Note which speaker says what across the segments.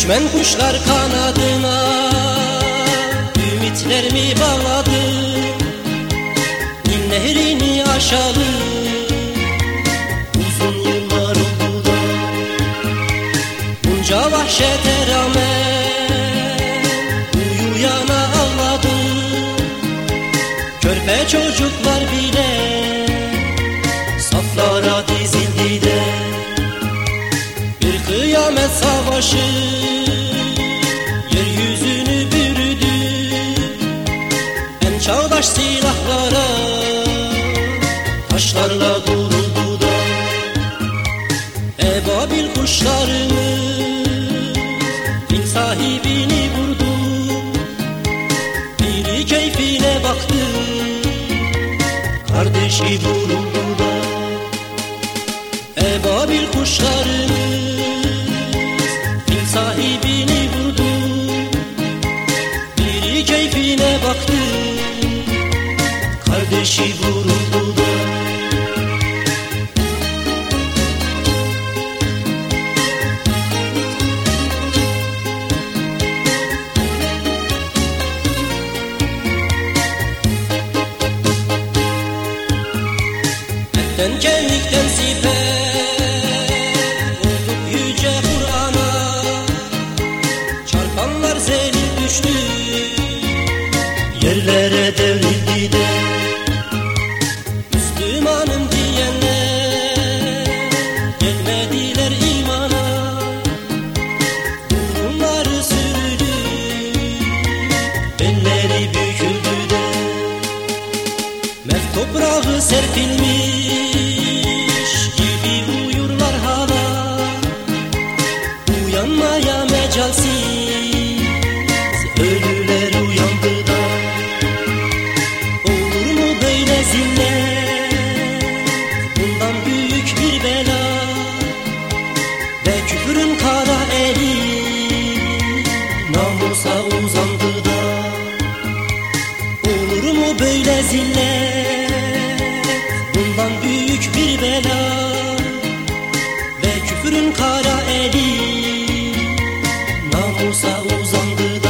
Speaker 1: Göçmen kuşlar kanadına Ümitlerimi bağladı? Nil nehrini aşalı savaşı Yeryüzünü bürüdü En çağdaş silahlara Taşlarla vuruldu da. Ebabil kuşlarımız Fil sahibini vurdu. Biri keyfine baktı. Kardeşi vuruldu Kardeşi vuruldu. Da Etten kemikten Gelmediler imana Burunları sürülü Belleri büküldü de. Mef toprağı serpilmiş Ve küfrün kara eli. Namusa uzandı da. Olur mu böyle zillet? Bundan büyük bir bela. Ve küfrün kara eli. Namusa uzandı da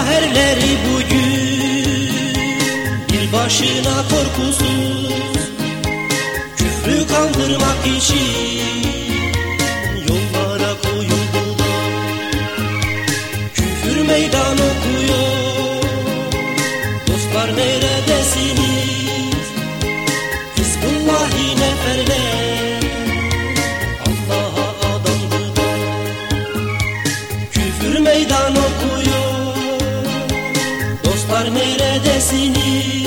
Speaker 1: Allah herleri bugün bir başına korkusuz Küfrü kaldırmak için yollara koyuldu da Küfür meydan okuyor Dostlar neredesiniz? Hizbullahi neferler Allah'a adamdı da Küfür meydan yar neredesiniz?